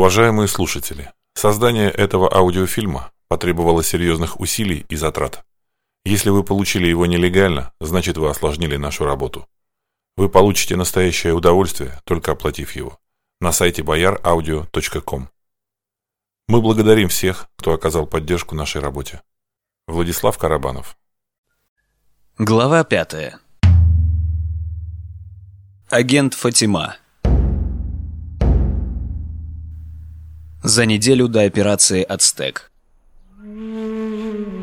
Уважаемые слушатели, создание этого аудиофильма потребовало серьезных усилий и затрат. Если вы получили его нелегально, значит вы осложнили нашу работу. Вы получите настоящее удовольствие, только оплатив его, на сайте boyaraudio.com. Мы благодарим всех, кто оказал поддержку нашей работе. Владислав Карабанов. Глава пятая. Агент Фатима. За неделю до операции «Ацтек».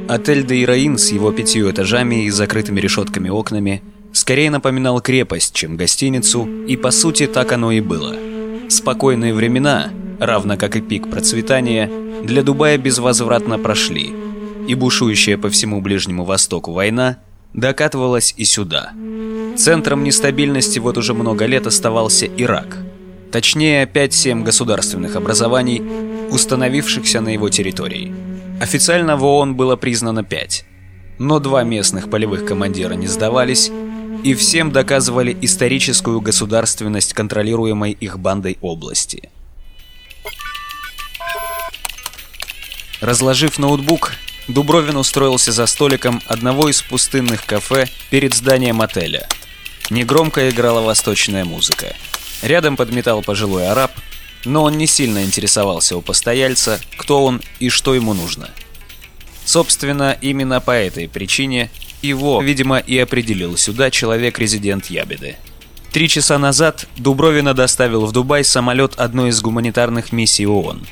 Отель Дейраин с его пятью этажами и закрытыми решетками окнами скорее напоминал крепость, чем гостиницу, и по сути так оно и было. Спокойные времена, равно как и пик процветания, для Дубая безвозвратно прошли, и бушующая по всему Ближнему Востоку война докатывалась и сюда. Центром нестабильности вот уже много лет оставался Ирак. Точнее, 5-7 государственных образований, установившихся на его территории – Официально в ООН было признано пять, но два местных полевых командира не сдавались и всем доказывали историческую государственность контролируемой их бандой области. Разложив ноутбук, Дубровин устроился за столиком одного из пустынных кафе перед зданием отеля. Негромко играла восточная музыка. Рядом подметал пожилой араб, но он не сильно интересовался у постояльца, кто он и что ему нужно. Собственно, именно по этой причине его, видимо, и определил сюда человек-резидент Ябеды. Три часа назад Дубровина доставил в Дубай самолет одной из гуманитарных миссий ООН.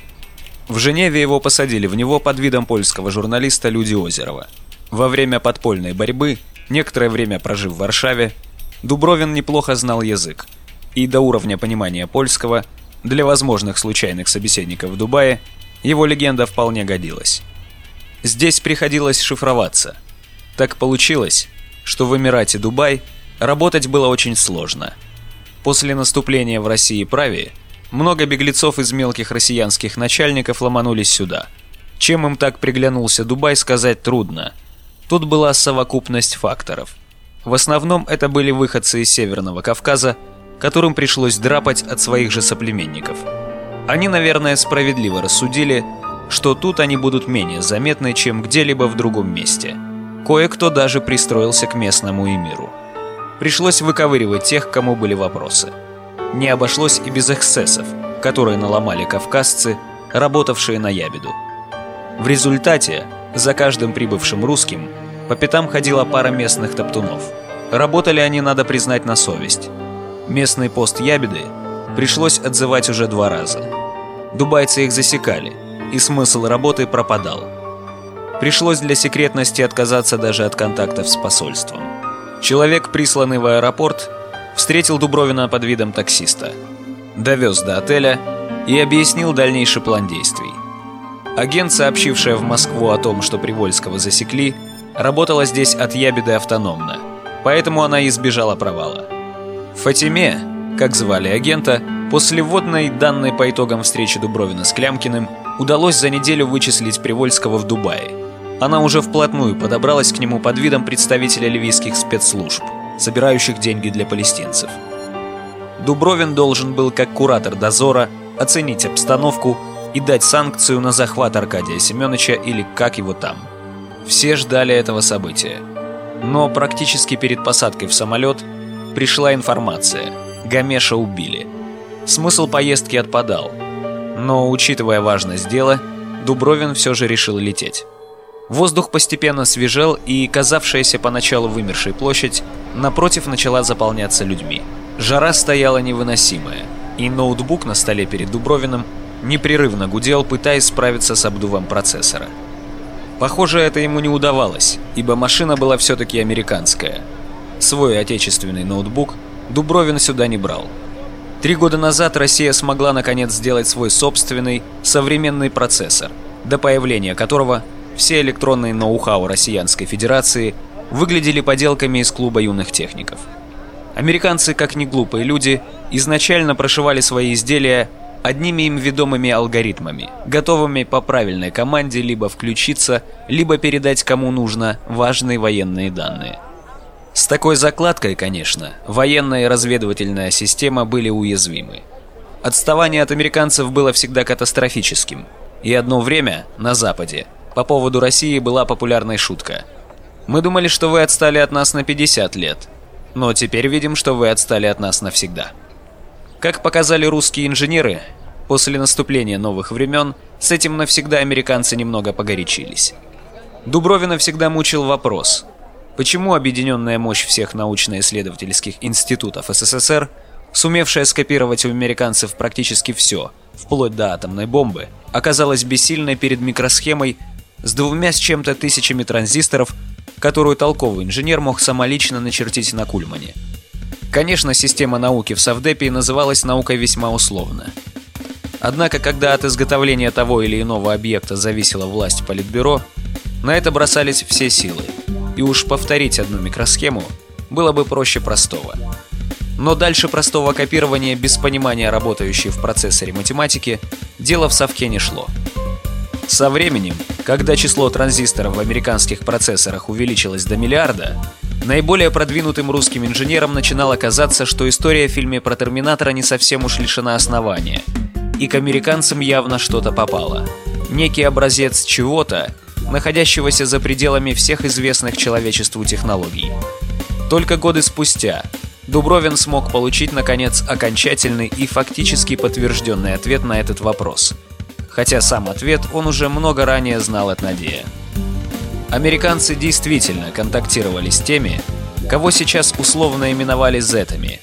В Женеве его посадили в него под видом польского журналиста Люди Озерова. Во время подпольной борьбы, некоторое время прожив в Варшаве, Дубровин неплохо знал язык и до уровня понимания польского – для возможных случайных собеседников в Дубае его легенда вполне годилась. Здесь приходилось шифроваться. Так получилось, что в Эмирате Дубай работать было очень сложно. После наступления в России праве много беглецов из мелких россиянских начальников ломанулись сюда. Чем им так приглянулся Дубай, сказать трудно. Тут была совокупность факторов. В основном это были выходцы из Северного Кавказа, которым пришлось драпать от своих же соплеменников. Они, наверное, справедливо рассудили, что тут они будут менее заметны, чем где-либо в другом месте. Кое-кто даже пристроился к местному эмиру. Пришлось выковыривать тех, кому были вопросы. Не обошлось и без эксцессов, которые наломали кавказцы, работавшие на ябеду. В результате за каждым прибывшим русским по пятам ходила пара местных топтунов. Работали они, надо признать, на совесть. Местный пост Ябеды пришлось отзывать уже два раза. Дубайцы их засекали, и смысл работы пропадал. Пришлось для секретности отказаться даже от контактов с посольством. Человек, присланный в аэропорт, встретил Дубровина под видом таксиста, довез до отеля и объяснил дальнейший план действий. Агент, сообщившая в Москву о том, что Привольского засекли, работала здесь от Ябеды автономно, поэтому она избежала провала. Фатиме, как звали агента, после вводной данной по итогам встречи Дубровина с Клямкиным, удалось за неделю вычислить Привольского в Дубае. Она уже вплотную подобралась к нему под видом представителя ливийских спецслужб, собирающих деньги для палестинцев. Дубровин должен был, как куратор дозора, оценить обстановку и дать санкцию на захват Аркадия Семеновича или как его там. Все ждали этого события. Но практически перед посадкой в самолет пришла информация. Гамеша убили. Смысл поездки отпадал. Но, учитывая важность дела, Дубровин все же решил лететь. Воздух постепенно свежел, и казавшаяся поначалу вымершей площадь напротив начала заполняться людьми. Жара стояла невыносимая, и ноутбук на столе перед Дубровиным непрерывно гудел, пытаясь справиться с обдувом процессора. Похоже, это ему не удавалось, ибо машина была все-таки американская – Свой отечественный ноутбук Дубровин сюда не брал. Три года назад Россия смогла наконец сделать свой собственный современный процессор, до появления которого все электронные ноу-хау Россиянской Федерации выглядели поделками из клуба юных техников. Американцы, как не глупые люди, изначально прошивали свои изделия одними им ведомыми алгоритмами, готовыми по правильной команде либо включиться, либо передать кому нужно важные военные данные. С такой закладкой, конечно, военная и разведывательная система были уязвимы. Отставание от американцев было всегда катастрофическим. И одно время, на Западе, по поводу России была популярная шутка. Мы думали, что вы отстали от нас на 50 лет, но теперь видим, что вы отстали от нас навсегда. Как показали русские инженеры, после наступления новых времен с этим навсегда американцы немного погорячились. Дубровина всегда мучил вопрос, почему объединенная мощь всех научно-исследовательских институтов СССР – сумевшая скопировать у американцев практически все, вплоть до атомной бомбы, оказалась бессильной перед микросхемой с двумя с чем-то тысячами транзисторов, которую толковый инженер мог самолично начертить на Кульмане. Конечно, система науки в Совдепе называлась наукой весьма условно. Однако, когда от изготовления того или иного объекта зависела власть Политбюро, на это бросались все силы, и уж повторить одну микросхему было бы проще простого. Но дальше простого копирования без понимания работающей в процессоре математики дело в совке не шло. Со временем, когда число транзисторов в американских процессорах увеличилось до миллиарда, наиболее продвинутым русским инженерам начинало казаться, что история в фильме про Терминатора не совсем уж лишена основания, и к американцам явно что-то попало. Некий образец чего-то, находящегося за пределами всех известных человечеству технологий. Только годы спустя, Дубровин смог получить, наконец, окончательный и фактически подтвержденный ответ на этот вопрос. Хотя сам ответ он уже много ранее знал от Надея. Американцы действительно контактировали с теми, кого сейчас условно именовали зетами,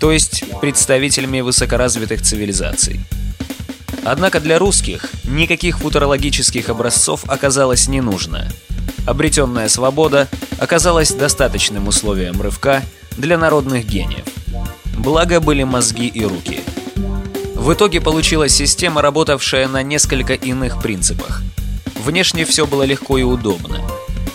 то есть представителями высокоразвитых цивилизаций. Однако для русских никаких футурологических образцов оказалось не нужно. Обретенная свобода оказалась достаточным условием рывка для народных гениев. Благо были мозги и руки. В итоге получилась система, работавшая на несколько иных принципах. Внешне все было легко и удобно.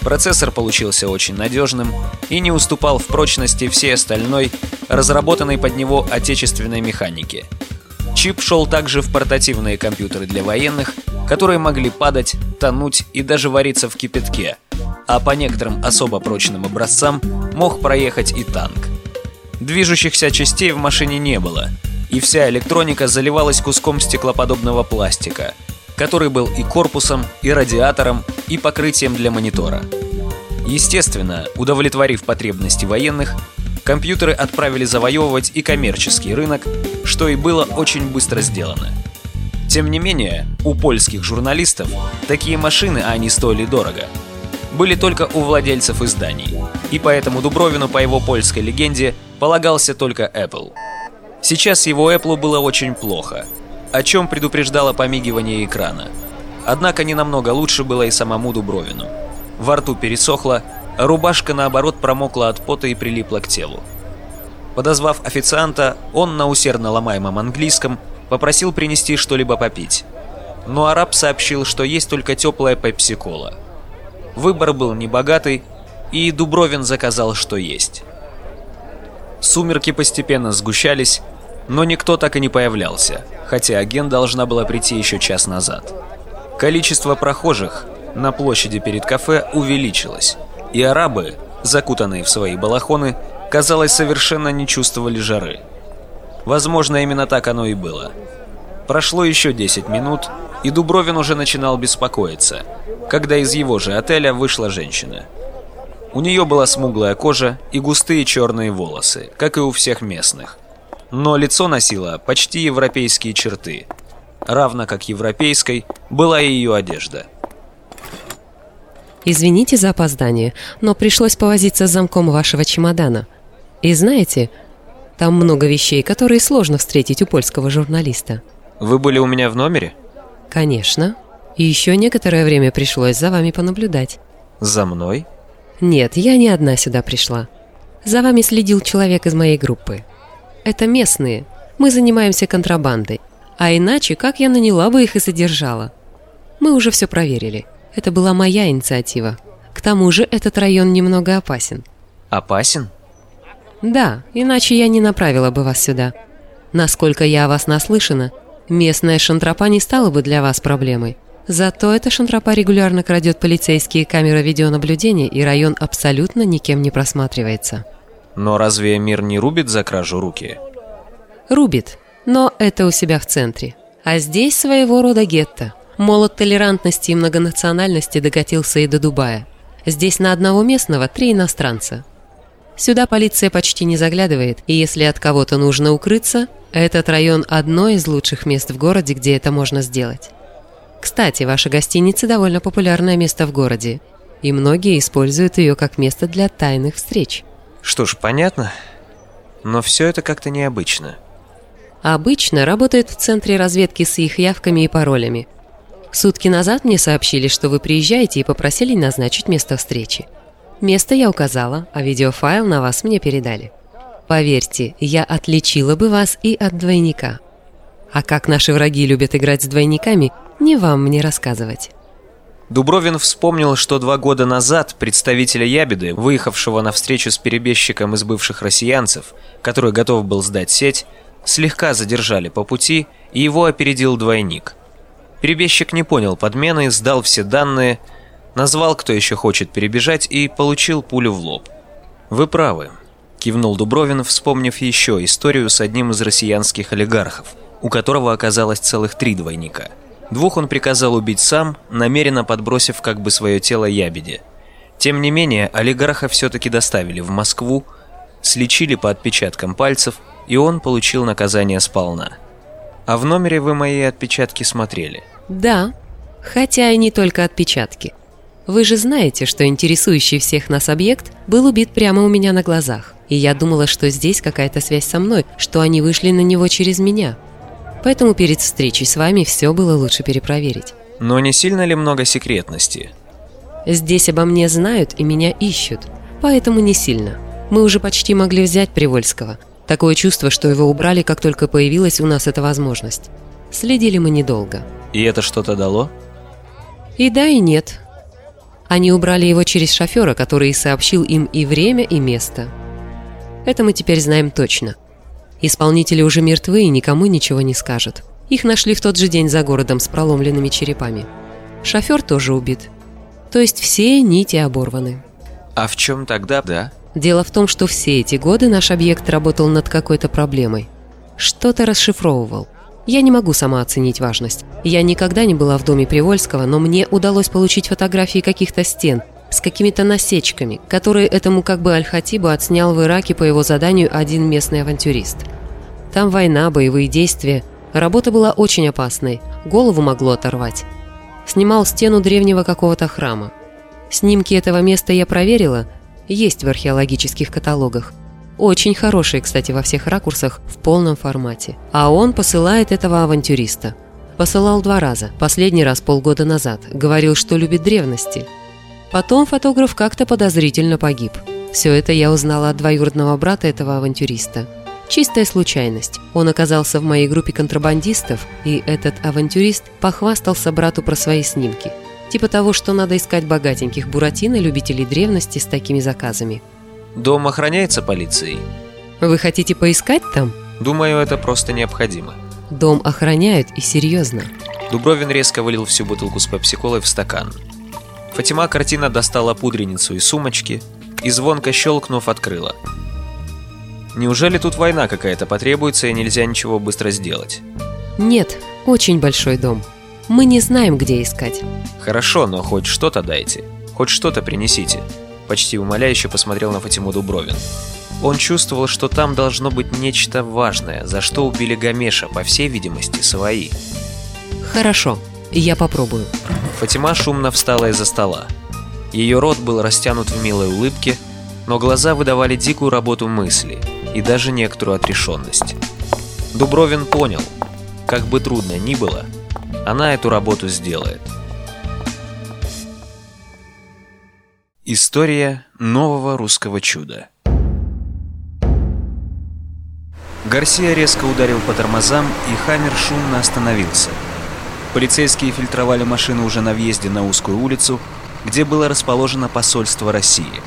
Процессор получился очень надежным и не уступал в прочности всей остальной, разработанной под него отечественной механики. Чип шел также в портативные компьютеры для военных, которые могли падать, тонуть и даже вариться в кипятке – а по некоторым особо прочным образцам мог проехать и танк. Движущихся частей в машине не было, и вся электроника заливалась куском стеклоподобного пластика, который был и корпусом, и радиатором, и покрытием для монитора. Естественно, удовлетворив потребности военных, компьютеры отправили завоевывать и коммерческий рынок, что и было очень быстро сделано. Тем не менее, у польских журналистов такие машины, а они стоили дорого – были только у владельцев изданий, и поэтому Дубровину, по его польской легенде, полагался только Apple. Сейчас его Apple было очень плохо, о чем предупреждало помигивание экрана. Однако не намного лучше было и самому Дубровину. Во рту пересохло, рубашка наоборот промокла от пота и прилипла к телу. Подозвав официанта, он на усердно ломаемом английском попросил принести что-либо попить. Но араб сообщил, что есть только теплая пепси-кола – Выбор был небогатый, и Дубровин заказал, что есть. Сумерки постепенно сгущались, но никто так и не появлялся, хотя агент должна была прийти еще час назад. Количество прохожих на площади перед кафе увеличилось, и арабы, закутанные в свои балахоны, казалось, совершенно не чувствовали жары. Возможно, именно так оно и было. Прошло еще 10 минут, и Дубровин уже начинал беспокоиться – когда из его же отеля вышла женщина. У нее была смуглая кожа и густые черные волосы, как и у всех местных. Но лицо носило почти европейские черты. Равно как европейской была и ее одежда. Извините за опоздание, но пришлось повозиться с замком вашего чемодана. И знаете, там много вещей, которые сложно встретить у польского журналиста. Вы были у меня в номере? Конечно. И еще некоторое время пришлось за вами понаблюдать. За мной? Нет, я не одна сюда пришла. За вами следил человек из моей группы. Это местные. Мы занимаемся контрабандой. А иначе, как я наняла бы их и содержала? Мы уже все проверили. Это была моя инициатива. К тому же этот район немного опасен. Опасен? Да, иначе я не направила бы вас сюда. Насколько я о вас наслышана, местная шантропа не стала бы для вас проблемой. Зато эта шантропа регулярно крадет полицейские камеры видеонаблюдения, и район абсолютно никем не просматривается. Но разве мир не рубит за кражу руки? Рубит, Но это у себя в центре. А здесь своего рода гетто. Молот толерантности и многонациональности докатился и до Дубая. Здесь на одного местного три иностранца. Сюда полиция почти не заглядывает, и если от кого-то нужно укрыться, этот район – одно из лучших мест в городе, где это можно сделать. Кстати, ваша гостиница – довольно популярное место в городе, и многие используют ее как место для тайных встреч. Что ж, понятно. Но все это как-то необычно. Обычно работают в центре разведки с их явками и паролями. Сутки назад мне сообщили, что вы приезжаете и попросили назначить место встречи. Место я указала, а видеофайл на вас мне передали. Поверьте, я отличила бы вас и от двойника. А как наши враги любят играть с двойниками, не вам мне рассказывать. Дубровин вспомнил, что два года назад представителя Ябеды, выехавшего на встречу с перебежчиком из бывших россиянцев, который готов был сдать сеть, слегка задержали по пути, и его опередил двойник. Перебежчик не понял подмены, сдал все данные, назвал, кто еще хочет перебежать, и получил пулю в лоб. «Вы правы», – кивнул Дубровин, вспомнив еще историю с одним из россиянских олигархов, у которого оказалось целых три двойника. Двух он приказал убить сам, намеренно подбросив как бы свое тело ябеде. Тем не менее, олигарха все-таки доставили в Москву, слечили по отпечаткам пальцев, и он получил наказание сполна. А в номере вы мои отпечатки смотрели? Да, хотя и не только отпечатки. Вы же знаете, что интересующий всех нас объект был убит прямо у меня на глазах. И я думала, что здесь какая-то связь со мной, что они вышли на него через меня. Поэтому перед встречей с вами все было лучше перепроверить. Но не сильно ли много секретности? Здесь обо мне знают и меня ищут, поэтому не сильно. Мы уже почти могли взять Привольского. Такое чувство, что его убрали, как только появилась у нас эта возможность. Следили мы недолго. И это что-то дало? И да, и нет. Они убрали его через шофера, который сообщил им и время, и место. Это мы теперь знаем точно. Исполнители уже мертвы и никому ничего не скажут. Их нашли в тот же день за городом с проломленными черепами. Шофер тоже убит. То есть все нити оборваны. А в чем тогда, да? Дело в том, что все эти годы наш объект работал над какой-то проблемой. Что-то расшифровывал. Я не могу сама оценить важность. Я никогда не была в доме Привольского, но мне удалось получить фотографии каких-то стен с какими-то насечками, которые этому как бы Аль-Хатибу отснял в Ираке по его заданию один местный авантюрист. Там война, боевые действия. Работа была очень опасной, голову могло оторвать. Снимал стену древнего какого-то храма. Снимки этого места я проверила, есть в археологических каталогах. Очень хорошие, кстати, во всех ракурсах, в полном формате. А он посылает этого авантюриста. Посылал два раза. Последний раз полгода назад. Говорил, что любит древности. Потом фотограф как-то подозрительно погиб. Все это я узнала от двоюродного брата этого авантюриста. Чистая случайность. Он оказался в моей группе контрабандистов, и этот авантюрист похвастался брату про свои снимки. Типа того, что надо искать богатеньких буратино, любителей древности с такими заказами. Дом охраняется полицией? Вы хотите поискать там? Думаю, это просто необходимо. Дом охраняют и серьезно. Дубровин резко вылил всю бутылку с пепси-колой в стакан. Фатима картина достала пудреницу и сумочки и звонко щелкнув открыла. Неужели тут война какая-то потребуется и нельзя ничего быстро сделать? Нет, очень большой дом. Мы не знаем, где искать. Хорошо, но хоть что-то дайте. Хоть что-то принесите почти умоляюще посмотрел на Фатиму Дубровин. Он чувствовал, что там должно быть нечто важное, за что убили Гамеша, по всей видимости, свои. «Хорошо, я попробую». Фатима шумно встала из-за стола. Ее рот был растянут в милой улыбке, но глаза выдавали дикую работу мысли и даже некоторую отрешенность. Дубровин понял, как бы трудно ни было, она эту работу сделает – История нового русского чуда. Гарсия резко ударил по тормозам, и Хаммер шумно остановился. Полицейские фильтровали машину уже на въезде на узкую улицу, где было расположено посольство России.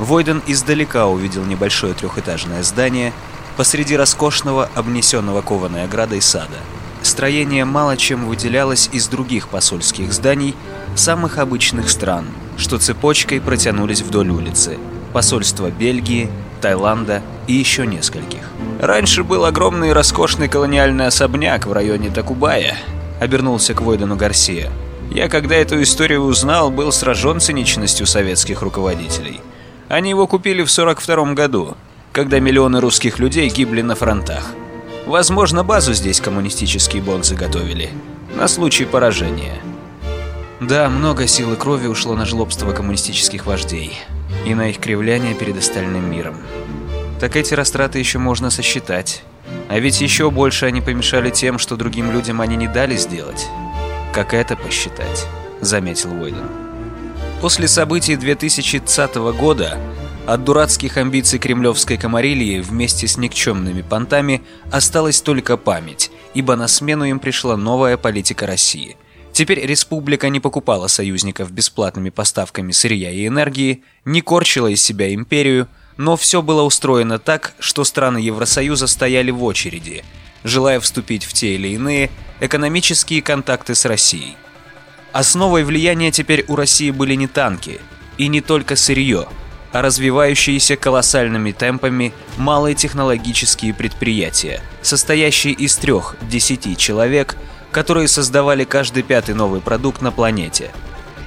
Войден издалека увидел небольшое трехэтажное здание посреди роскошного, обнесенного кованой оградой сада. Строение мало чем выделялось из других посольских зданий самых обычных стран – что цепочкой протянулись вдоль улицы. Посольства Бельгии, Таиланда, и еще нескольких. Раньше был огромный и роскошный колониальный особняк в районе Такубая, обернулся к Войдену Гарсия. Я, когда эту историю узнал, был сражен циничностью советских руководителей. Они его купили в 42 году, когда миллионы русских людей гибли на фронтах. Возможно, базу здесь коммунистические бонзы готовили. На случай поражения. Да, много сил и крови ушло на жлобство коммунистических вождей. И на их кривляние перед остальным миром. Так эти растраты еще можно сосчитать. А ведь еще больше они помешали тем, что другим людям они не дали сделать. Как это посчитать? Заметил Уэйден. После событий 2020 года от дурацких амбиций кремлевской комарилии вместе с никчемными понтами осталась только память, ибо на смену им пришла новая политика России. Теперь республика не покупала союзников бесплатными поставками сырья и энергии, не корчила из себя империю, но все было устроено так, что страны Евросоюза стояли в очереди, желая вступить в те или иные экономические контакты с Россией. Основой влияния теперь у России были не танки, и не только сырье – развивающиеся колоссальными темпами малые технологические предприятия, состоящие из трех-десяти человек, которые создавали каждый пятый новый продукт на планете.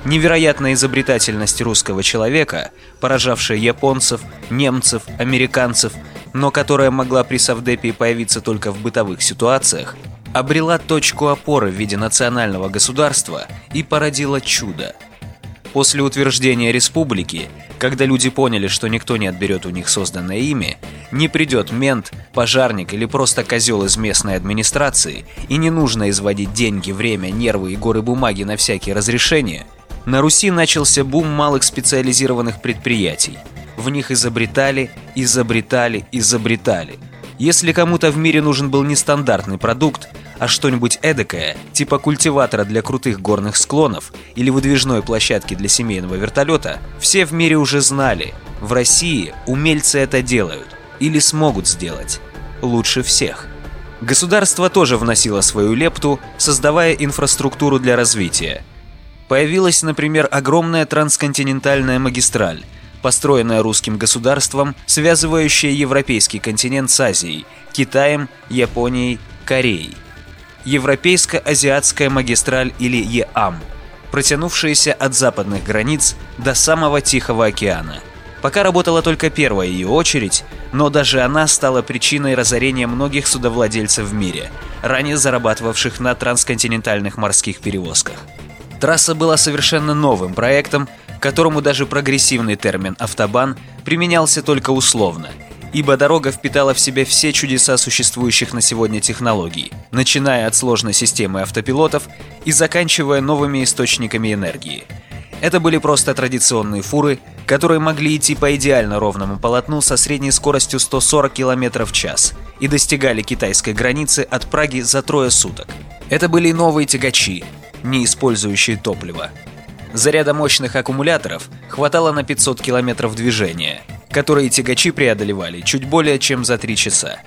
Невероятная изобретательность русского человека, поражавшая японцев, немцев, американцев, но которая могла при Совдепе появиться только в бытовых ситуациях, обрела точку опоры в виде национального государства и породила чудо. После утверждения республики когда люди поняли, что никто не отберет у них созданное ими, не придет мент, пожарник или просто козел из местной администрации, и не нужно изводить деньги, время, нервы и горы бумаги на всякие разрешения, на Руси начался бум малых специализированных предприятий. В них изобретали, изобретали, изобретали. Если кому-то в мире нужен был нестандартный продукт, а что-нибудь эдакое, типа культиватора для крутых горных склонов или выдвижной площадки для семейного вертолета, все в мире уже знали. В России умельцы это делают или смогут сделать. Лучше всех. Государство тоже вносило свою лепту, создавая инфраструктуру для развития. Появилась, например, огромная трансконтинентальная магистраль, построенная русским государством, связывающая европейский континент с Азией, Китаем, Японией, Кореей. Европейско-Азиатская магистраль или ЕАМ, протянувшаяся от западных границ до самого Тихого океана. Пока работала только первая ее очередь, но даже она стала причиной разорения многих судовладельцев в мире, ранее зарабатывавших на трансконтинентальных морских перевозках. Трасса была совершенно новым проектом, которому даже прогрессивный термин «автобан» применялся только условно – ибо дорога впитала в себя все чудеса существующих на сегодня технологий, начиная от сложной системы автопилотов и заканчивая новыми источниками энергии. Это были просто традиционные фуры, которые могли идти по идеально ровному полотну со средней скоростью 140 км в час и достигали китайской границы от Праги за трое суток. Это были новые тягачи, не использующие топливо. Заряда мощных аккумуляторов хватало на 500 км движения – которые тягачи преодолевали чуть более чем за три часа.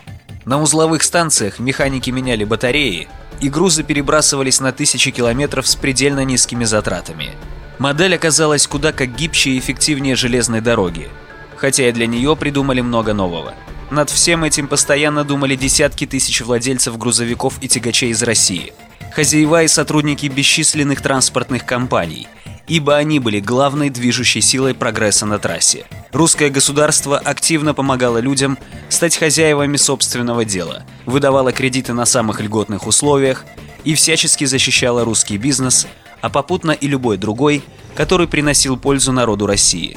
На узловых станциях механики меняли батареи, и грузы перебрасывались на тысячи километров с предельно низкими затратами. Модель оказалась куда как гибче и эффективнее железной дороги, хотя и для нее придумали много нового. Над всем этим постоянно думали десятки тысяч владельцев грузовиков и тягачей из России, хозяева и сотрудники бесчисленных транспортных компаний – ибо они были главной движущей силой прогресса на трассе. Русское государство активно помогало людям стать хозяевами собственного дела, выдавало кредиты на самых льготных условиях и всячески защищало русский бизнес, а попутно и любой другой, который приносил пользу народу России.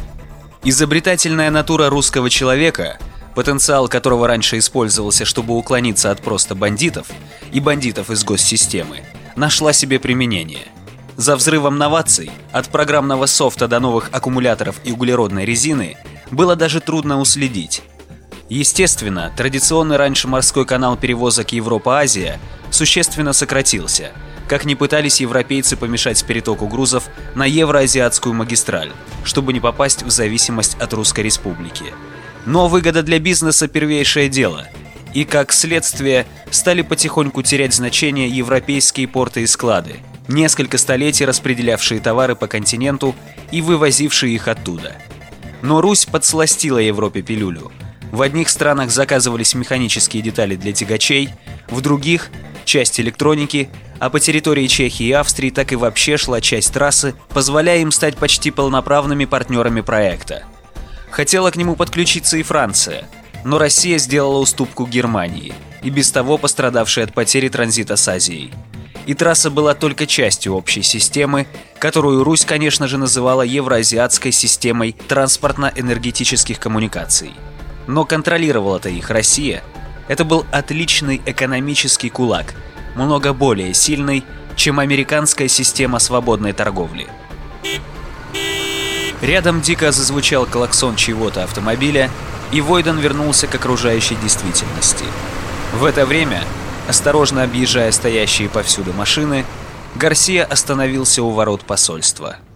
Изобретательная натура русского человека, потенциал которого раньше использовался, чтобы уклониться от просто бандитов и бандитов из госсистемы, нашла себе применение – за взрывом новаций, от программного софта до новых аккумуляторов и углеродной резины, было даже трудно уследить. Естественно, традиционный раньше морской канал перевозок Европа-Азия существенно сократился, как ни пытались европейцы помешать перетоку грузов на евроазиатскую магистраль, чтобы не попасть в зависимость от Русской Республики. Но выгода для бизнеса – первейшее дело – и, как следствие, стали потихоньку терять значение европейские порты и склады, несколько столетий распределявшие товары по континенту и вывозившие их оттуда. Но Русь подсластила Европе пилюлю. В одних странах заказывались механические детали для тягачей, в других – часть электроники, а по территории Чехии и Австрии так и вообще шла часть трассы, позволяя им стать почти полноправными партнерами проекта. Хотела к нему подключиться и Франция, но Россия сделала уступку Германии, и без того пострадавшей от потери транзита с Азией. И трасса была только частью общей системы, которую Русь, конечно же, называла Евроазиатской системой транспортно-энергетических коммуникаций – но контролировала-то их Россия. Это был отличный экономический кулак, много более сильный, чем американская система свободной торговли. Рядом дико зазвучал клаксон чего-то автомобиля, и Войден вернулся к окружающей действительности. В это время, осторожно объезжая стоящие повсюду машины, Гарсия остановился у ворот посольства –